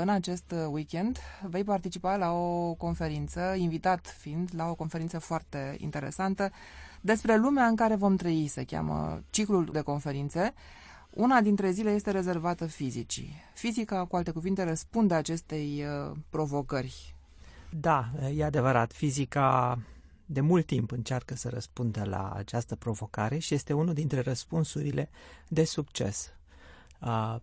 În acest weekend vei participa la o conferință, invitat fiind la o conferință foarte interesantă despre lumea în care vom trăi, se cheamă ciclul de conferințe. Una dintre zile este rezervată fizicii. Fizica, cu alte cuvinte, răspunde acestei uh, provocări. Da, e adevărat. Fizica de mult timp încearcă să răspundă la această provocare și este unul dintre răspunsurile de succes.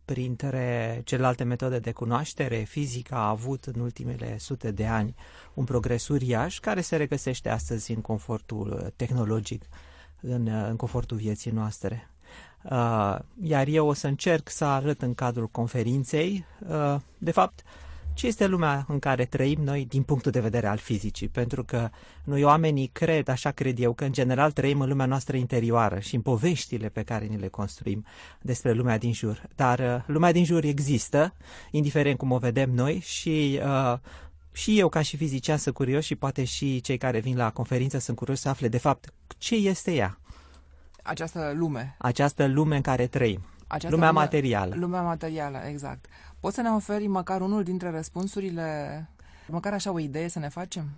Printre celelalte metode de cunoaștere, fizica a avut în ultimele sute de ani un progres uriaș care se regăsește astăzi în confortul tehnologic, în, în confortul vieții noastre. Iar eu o să încerc să arăt în cadrul conferinței, de fapt, ce este lumea în care trăim noi din punctul de vedere al fizicii, pentru că noi oamenii cred, așa cred eu, că în general trăim în lumea noastră interioară și în poveștile pe care ni le construim despre lumea din jur. Dar uh, lumea din jur există, indiferent cum o vedem noi și uh, și eu ca și fizician sunt curios și poate și cei care vin la conferință sunt curioși să afle de fapt ce este ea. Această lume. Această lume în care trăim. Această lumea lume, materială. Lumea materială, exact. Poți să ne oferi măcar unul dintre răspunsurile, măcar așa o idee să ne facem?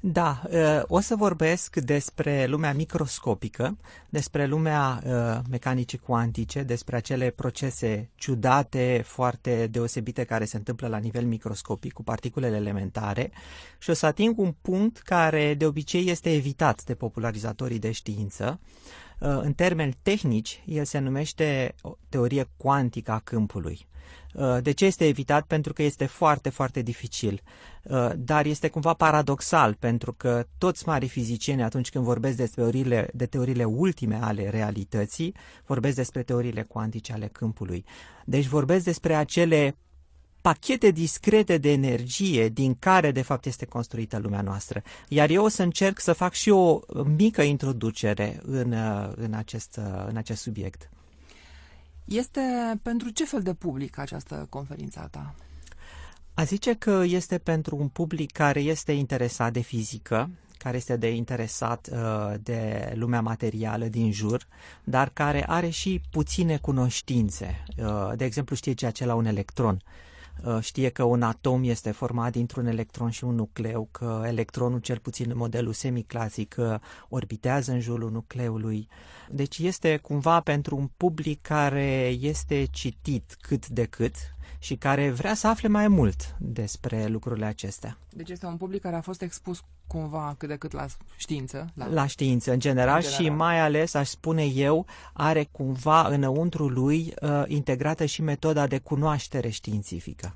Da, uh, o să vorbesc despre lumea microscopică, despre lumea uh, mecanicii cuantice, despre acele procese ciudate, foarte deosebite care se întâmplă la nivel microscopic cu particulele elementare și o să ating un punct care de obicei este evitat de popularizatorii de știință. Uh, în termeni tehnici, el se numește teorie cuantică a câmpului. Uh, de ce este evitat? Pentru că este foarte, foarte dificil. Uh, dar este cumva paradoxal, pentru că toți mari fizicieni, atunci când vorbesc despre teoriile, de teoriile ultime ale realității, vorbesc despre teoriile cuantice ale câmpului. Deci vorbesc despre acele pachete discrete de energie din care de fapt este construită lumea noastră. Iar eu o să încerc să fac și o mică introducere în, uh, în, acest, în acest subiect. Este pentru ce fel de public această conferință a ta? A zice că este pentru un public care este interesat de fizică, care este de interesat uh, de lumea materială din jur, dar care are și puține cunoștințe. Uh, de exemplu, știe ceea ce la un electron. Uh, Uh, știe că un atom este format dintr-un electron și un nucleu, că electronul, cel puțin în modelul semiclasic, uh, orbitează în jurul nucleului. Deci este cumva pentru un public care este citit cât de cât și care vrea să afle mai mult despre lucrurile acestea. Deci este un public care a fost expus cumva cât de cât la știință. La, la știință, în general, în general, și mai ales, aș spune eu, are cumva înăuntru lui uh, integrată și metoda de cunoaștere științifică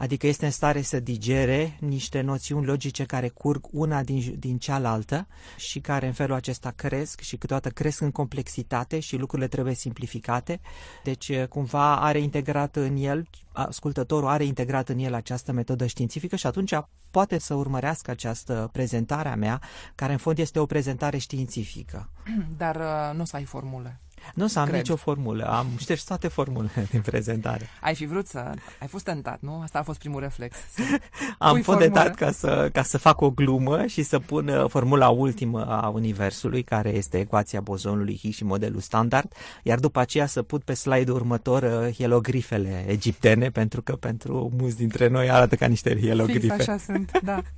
adică este în stare să digere niște noțiuni logice care curg una din, din cealaltă și care în felul acesta cresc și câteodată cresc în complexitate și lucrurile trebuie simplificate. Deci cumva are integrat în el, ascultătorul are integrat în el această metodă științifică și atunci poate să urmărească această prezentare a mea, care în fond este o prezentare științifică. Dar uh, nu o să ai formule. Nu o să am Cred. nicio formulă, am șters toate formulele din prezentare. Ai fi vrut să... Ai fost tentat, nu? Asta a fost primul reflex. am fost tentat ca să, ca să fac o glumă și să pun uh, formula ultimă a Universului, care este ecuația bozonului Higgs și modelul standard, iar după aceea să pun pe slide-ul următor uh, hielogrifele egiptene, pentru că pentru mulți dintre noi arată ca niște hielogrife. Fix așa sunt, da.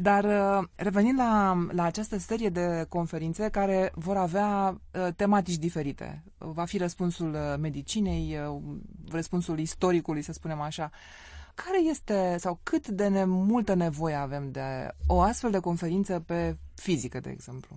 Dar uh, revenind la, la această serie de conferințe care vor avea uh, tematici diferite. Va fi răspunsul uh, medicinei, răspunsul istoricului, să spunem așa. Care este sau cât de ne, multă nevoie avem de o astfel de conferință pe fizică, de exemplu?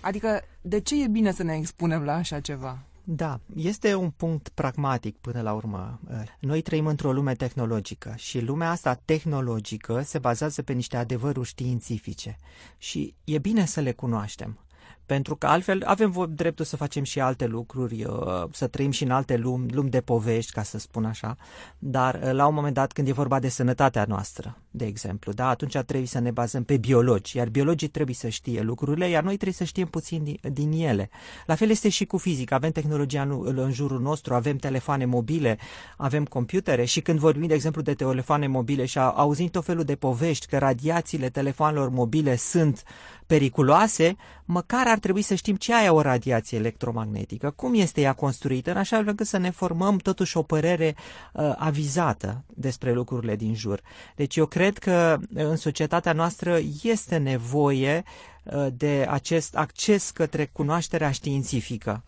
Adică, de ce e bine să ne expunem la așa ceva? Da, este un punct pragmatic până la urmă. Noi trăim într-o lume tehnologică și lumea asta tehnologică se bazează pe niște adevăruri științifice și e bine să le cunoaștem. Pentru că altfel avem dreptul să facem și alte lucruri, uh, să trăim și în alte lumi, lumi de povești, ca să spun așa, dar uh, la un moment dat când e vorba de sănătatea noastră, de exemplu, da? atunci trebuie să ne bazăm pe biologi, iar biologii trebuie să știe lucrurile, iar noi trebuie să știm puțin din, din ele. La fel este și cu fizică, avem tehnologia în, în jurul nostru, avem telefoane mobile, avem computere și când vorbim, de exemplu, de telefoane mobile și auzim tot felul de povești că radiațiile telefonelor mobile sunt periculoase, măcar ar trebui să știm ce e o radiație electromagnetică, cum este ea construită, în așa fel încât să ne formăm totuși o părere uh, avizată despre lucrurile din jur. Deci eu cred că uh, în societatea noastră este nevoie uh, de acest acces către cunoașterea științifică.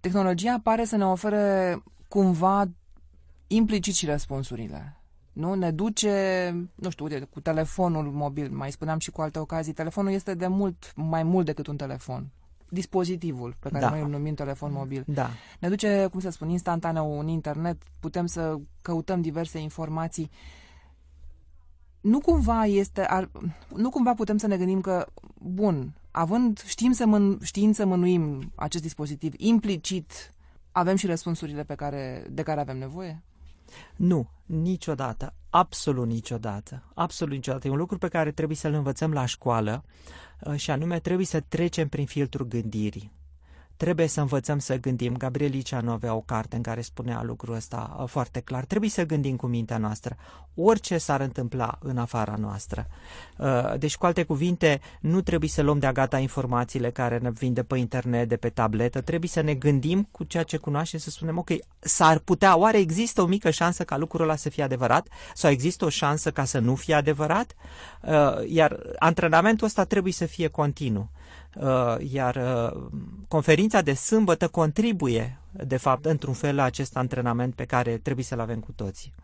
Tehnologia pare să ne ofere cumva implicit și răspunsurile nu? Ne duce, nu știu, uite, cu telefonul mobil, mai spuneam și cu alte ocazii, telefonul este de mult, mai mult decât un telefon. Dispozitivul pe care da. noi îl numim telefon mobil. Da. Ne duce, cum să spun, instantaneu un internet, putem să căutăm diverse informații. Nu cumva este, ar, nu cumva putem să ne gândim că, bun, având, știm să, mân, știind să mânuim acest dispozitiv, implicit avem și răspunsurile pe care, de care avem nevoie? Nu, niciodată, absolut niciodată, absolut niciodată. E un lucru pe care trebuie să-l învățăm la școală uh, și anume trebuie să trecem prin filtrul gândirii. Trebuie să învățăm să gândim. Gabriel Liceanu avea o carte în care spunea lucrul ăsta uh, foarte clar. Trebuie să gândim cu mintea noastră. Orice s-ar întâmpla în afara noastră. Uh, deci, cu alte cuvinte, nu trebuie să luăm de-a gata informațiile care ne vin de pe internet, de pe tabletă. Trebuie să ne gândim cu ceea ce cunoaștem, să spunem, ok, s-ar putea, oare există o mică șansă ca lucrul ăla să fie adevărat? Sau există o șansă ca să nu fie adevărat? Uh, iar antrenamentul ăsta trebuie să fie continuu. Uh, iar uh, conferința de sâmbătă contribuie, de fapt, într-un fel la acest antrenament pe care trebuie să-l avem cu toții.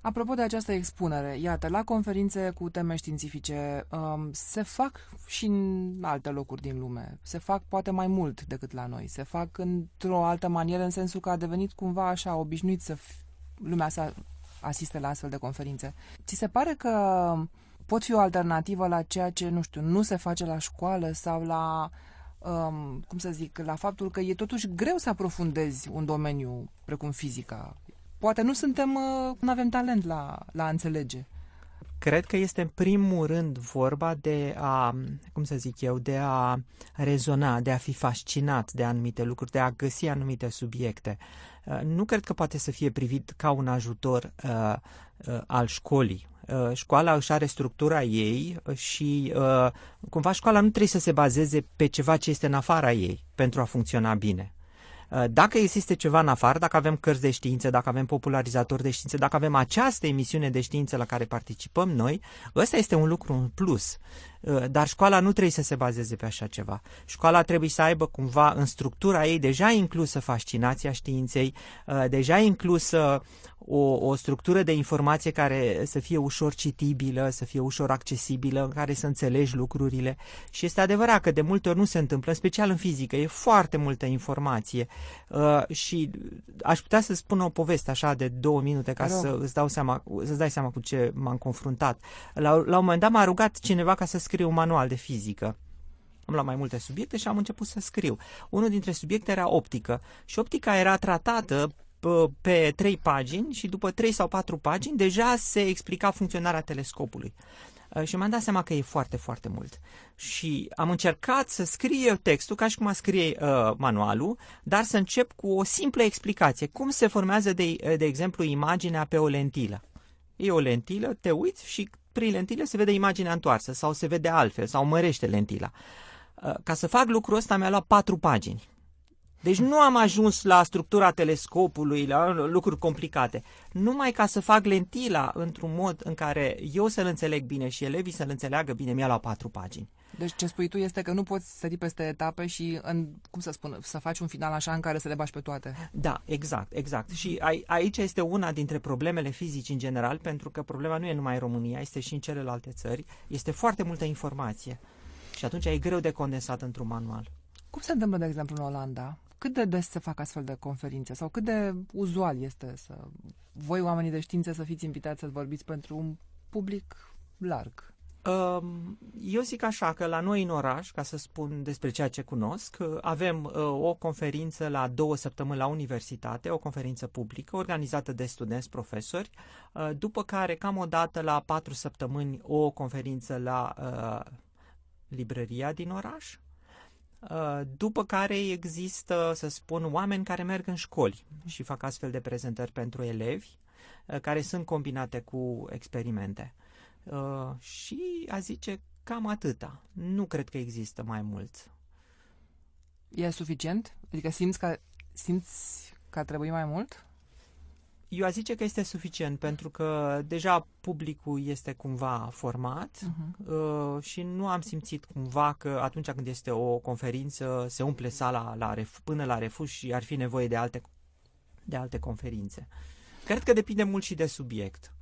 Apropo de această expunere, iată, la conferințe cu teme științifice um, se fac și în alte locuri din lume. Se fac poate mai mult decât la noi. Se fac într-o altă manieră, în sensul că a devenit cumva așa obișnuit să f- lumea să asiste la astfel de conferințe. Ți se pare că pot fi o alternativă la ceea ce, nu știu, nu se face la școală sau la, um, cum să zic, la faptul că e totuși greu să aprofundezi un domeniu precum fizica. Poate nu suntem, uh, nu avem talent la, la a înțelege. Cred că este în primul rând vorba de a, cum să zic eu, de a rezona, de a fi fascinat de anumite lucruri, de a găsi anumite subiecte. Uh, nu cred că poate să fie privit ca un ajutor uh, uh, al școlii Uh, școala își are structura ei și uh, cumva școala nu trebuie să se bazeze pe ceva ce este în afara ei pentru a funcționa bine. Uh, dacă există ceva în afară, dacă avem cărți de știință, dacă avem popularizatori de știință, dacă avem această emisiune de știință la care participăm noi, ăsta este un lucru în plus. Dar școala nu trebuie să se bazeze pe așa ceva. Școala trebuie să aibă cumva în structura ei deja inclusă fascinația științei, deja inclusă o, o structură de informație care să fie ușor citibilă, să fie ușor accesibilă, în care să înțelegi lucrurile. Și este adevărat că de multe ori nu se întâmplă, în special în fizică, e foarte multă informație. Uh, și aș putea să spun o poveste așa de două minute ca să îți, dau seama, să-ți dai seama cu ce m-am confruntat. La, la un moment dat m-a rugat cineva ca să scriu un manual de fizică am luat mai multe subiecte și am început să scriu. Unul dintre subiecte era optică și optica era tratată pe trei pagini și după trei sau patru pagini deja se explica funcționarea telescopului. Uh, și mi-am dat seama că e foarte, foarte mult. Și am încercat să scriu textul ca și cum a scrie uh, manualul, dar să încep cu o simplă explicație. Cum se formează, de, uh, de exemplu, imaginea pe o lentilă. E o lentilă, te uiți și prin lentilă se vede imaginea întoarsă sau se vede altfel sau mărește lentila. Uh, ca să fac lucrul ăsta mi-a luat patru pagini. Deci nu am ajuns la structura telescopului, la lucruri complicate. Numai ca să fac lentila într-un mod în care eu să-l înțeleg bine și elevii să-l înțeleagă bine, mi-a luat patru pagini. Deci ce spui tu este că nu poți sări peste etape și, în, cum să spun, să faci un final așa în care să le bași pe toate. Da, exact, exact. Și a, aici este una dintre problemele fizici în general, pentru că problema nu e numai în România, este și în celelalte țări. Este foarte multă informație și atunci e greu de condensat într-un manual. Cum se întâmplă, de exemplu, în Olanda? Cât de des se fac astfel de conferințe sau cât de uzual este să voi, oamenii de știință, să fiți invitați să vorbiți pentru un public larg? Um, eu zic așa că la noi în oraș, ca să spun despre ceea ce cunosc, avem uh, o conferință la două săptămâni la universitate, o conferință publică organizată de studenți, profesori, uh, după care cam o dată la patru săptămâni o conferință la uh, librăria din oraș, uh, după care există, să spun, oameni care merg în școli și fac astfel de prezentări pentru elevi, uh, care sunt combinate cu experimente. Uh, și a zice cam atâta. Nu cred că există mai mult. E suficient? Adică simți că, simți că trebuie mai mult? Eu aș zice că este suficient pentru că deja publicul este cumva format uh-huh. uh, și nu am simțit cumva că atunci când este o conferință se umple sala la ref, până la refuz și ar fi nevoie de alte, de alte conferințe. Cred că depinde mult și de subiect.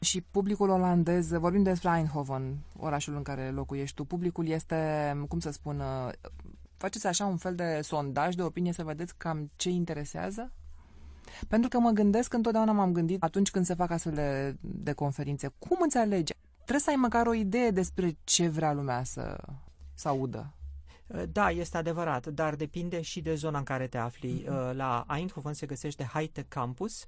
Și publicul olandez, vorbim despre Eindhoven, orașul în care locuiești tu, publicul este, cum să spun, uh, faceți așa un fel de sondaj de opinie să vedeți cam ce interesează? Pentru că mă gândesc, întotdeauna m-am gândit atunci când se fac astfel de, de conferințe, cum înțelege? Trebuie să ai măcar o idee despre ce vrea lumea să, să audă. Da, este adevărat, dar depinde și de zona în care te afli. Mm-hmm. La Eindhoven se găsește High Campus.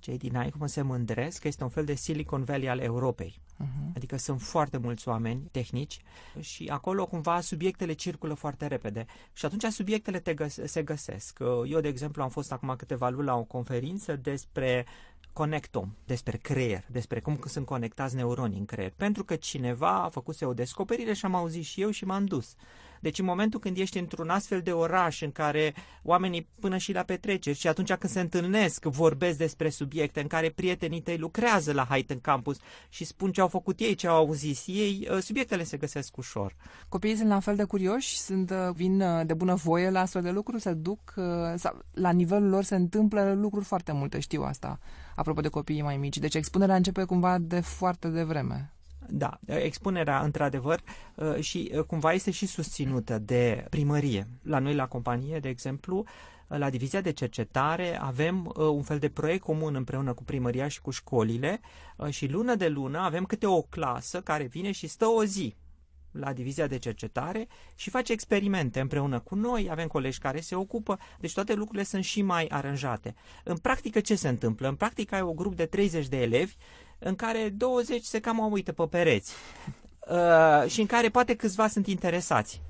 Cei din Eindhoven se mândresc că este un fel de Silicon Valley al Europei. Uh-huh. Adică sunt foarte mulți oameni tehnici și acolo cumva subiectele circulă foarte repede și atunci subiectele te găs- se găsesc. Eu, de exemplu, am fost acum câteva luni la o conferință despre Connectom, despre creier, despre cum sunt conectați neuronii în creier, pentru că cineva a făcut o descoperire și am auzit și eu și m-am dus. Deci în momentul când ești într-un astfel de oraș în care oamenii până și la petreceri și atunci când se întâlnesc vorbesc despre subiecte în care prietenii tăi lucrează la Height Campus și spun ce au făcut ei, ce au auzit ei, ă, subiectele se găsesc ușor. Copiii sunt la fel de curioși, sunt, ă, vin ă, de bună voie la astfel de lucruri, se duc, la nivelul lor se întâmplă lucruri foarte multe, știu asta, apropo de copiii mai mici. Deci expunerea începe cumva de foarte devreme. Da, expunerea, într-adevăr, uh, și uh, cumva este și susținută de primărie. La noi, la companie, de exemplu, la divizia de cercetare avem uh, un fel de proiect comun împreună cu primăria și cu școlile și lună de lună avem câte o clasă care vine și stă o zi la divizia de cercetare și face experimente împreună cu noi, avem colegi care se ocupă, deci toate lucrurile sunt și mai aranjate. În practică ce se întâmplă? În practică ai o grup de 30 de elevi în care 20 se cam uită pe pereți uh, și în care poate câțiva sunt interesați.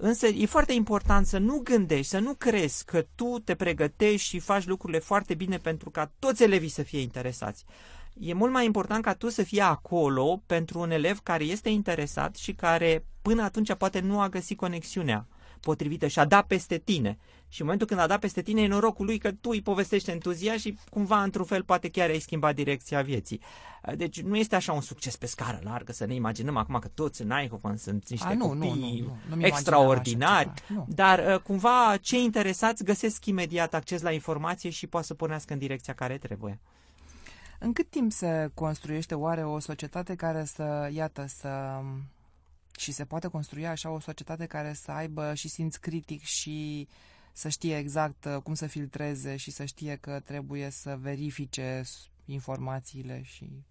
Însă e foarte important să nu gândești, să nu crezi că tu te pregătești și faci lucrurile foarte bine pentru ca toți elevii să fie interesați. E mult mai important ca tu să fii acolo pentru un elev care este interesat și care până atunci poate nu a găsit conexiunea potrivită și a dat peste tine. Și în momentul când a dat peste tine, e norocul lui că tu îi povestești entuziasm și cumva, într-un fel, poate chiar ai schimbat direcția vieții. Deci nu este așa un succes pe scară largă, să ne imaginăm acum că toți în Eindhoven sunt niște a, nu, copii nu, nu, nu, nu extraordinari, așa, dar uh, cumva cei interesați găsesc imediat acces la informație și poate să pornească în direcția care trebuie. În cât timp se construiește? Oare o societate care să, iată, să și se poate construi așa o societate care să aibă și simț critic și să știe exact uh, cum să filtreze și să știe că trebuie să verifice informațiile și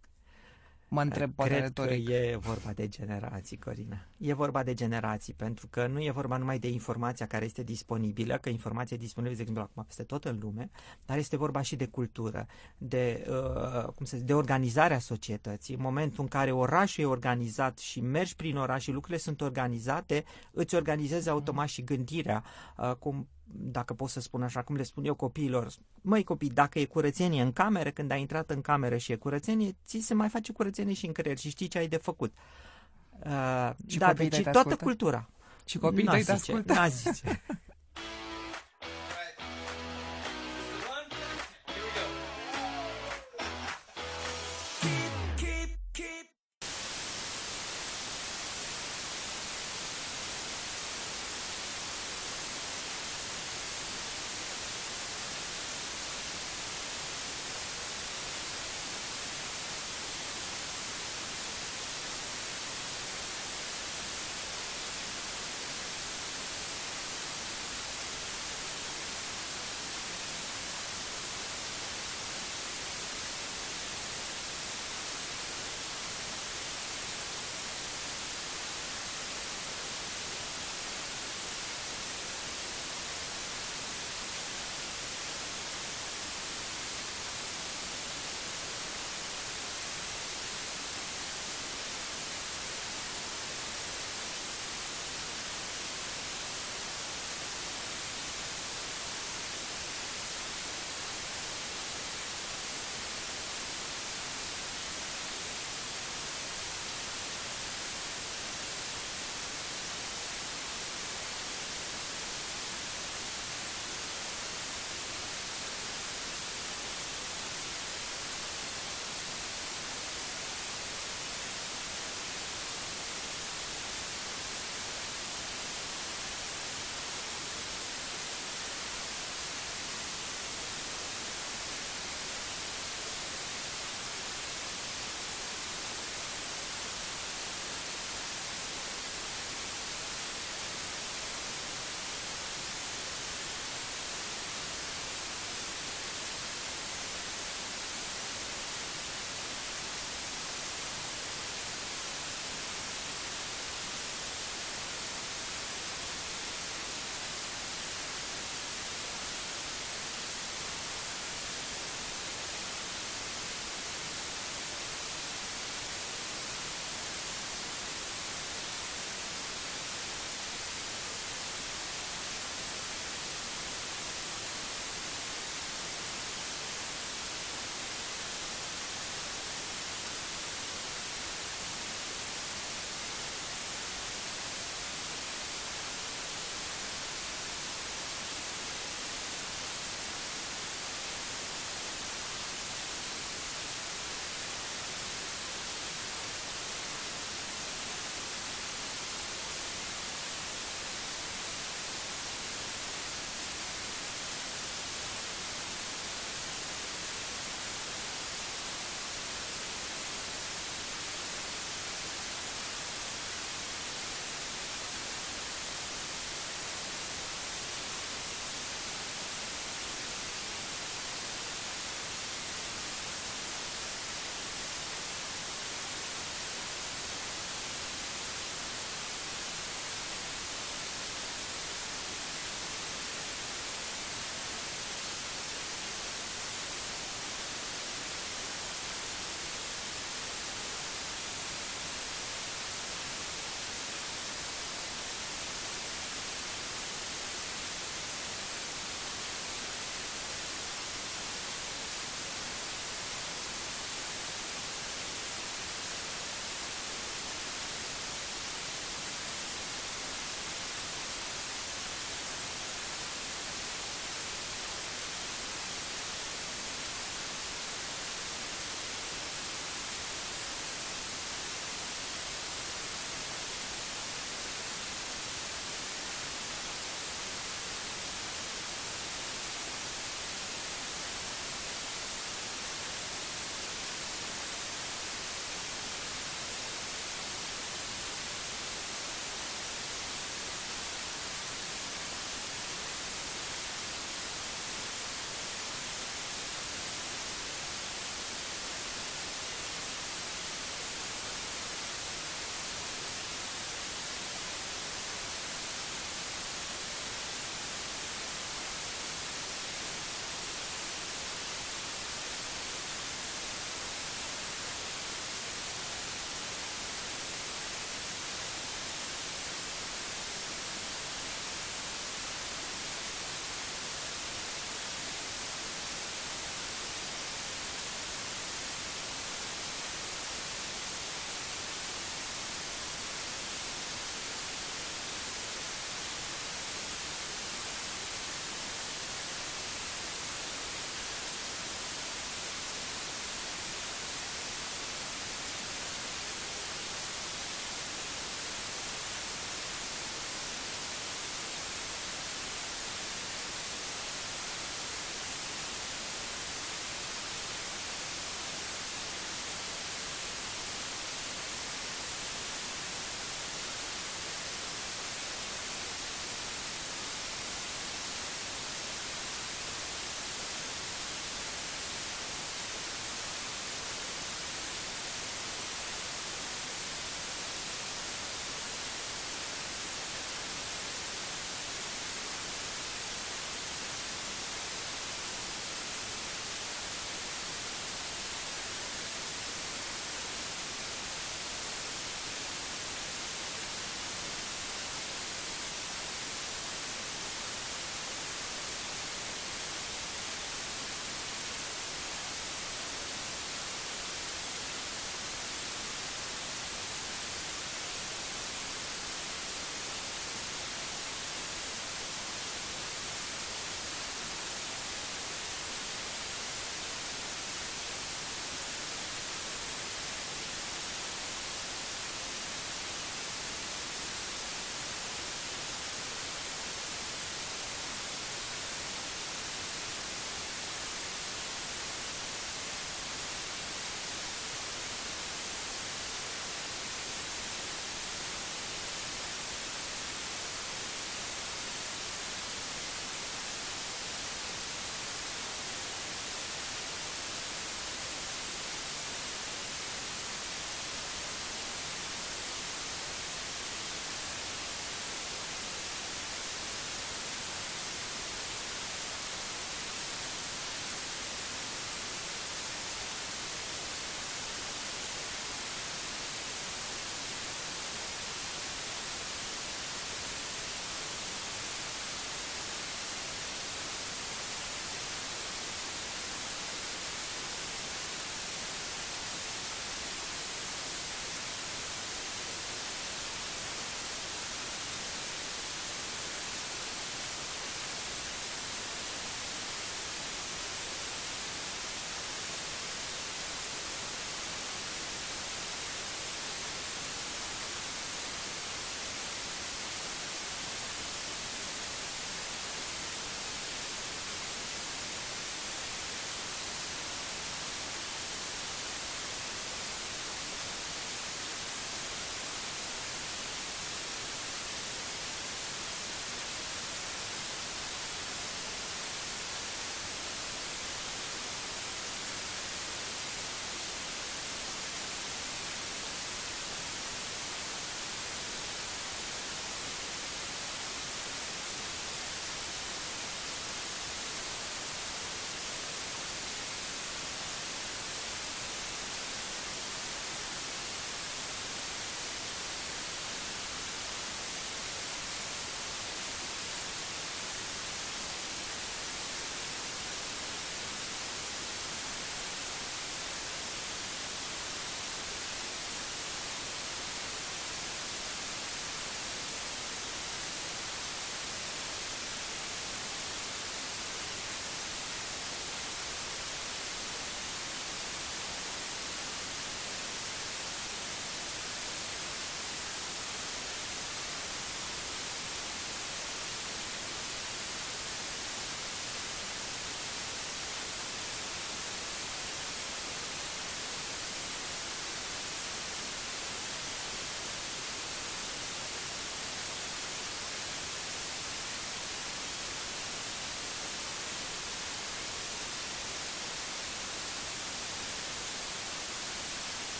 Mă întreb poate Cred retoric. că e vorba de generații, Corina. E vorba de generații, pentru că nu e vorba numai de informația care este disponibilă, că informația e disponibilă, de exemplu, acum peste tot în lume, dar este vorba și de cultură, de, uh, cum să zic, de organizarea societății. În momentul în care orașul e organizat și mergi prin oraș și lucrurile sunt organizate, îți organizezi automat și gândirea, uh, cum dacă pot să spun așa, cum le spun eu copiilor, măi copii, dacă e curățenie în cameră, când ai intrat în cameră și e curățenie, ți se mai face curățenie și în creier și știi ce ai de făcut. Uh, și da, deci toată ascultă? cultura. Și copiii tăi te ascultă. zice.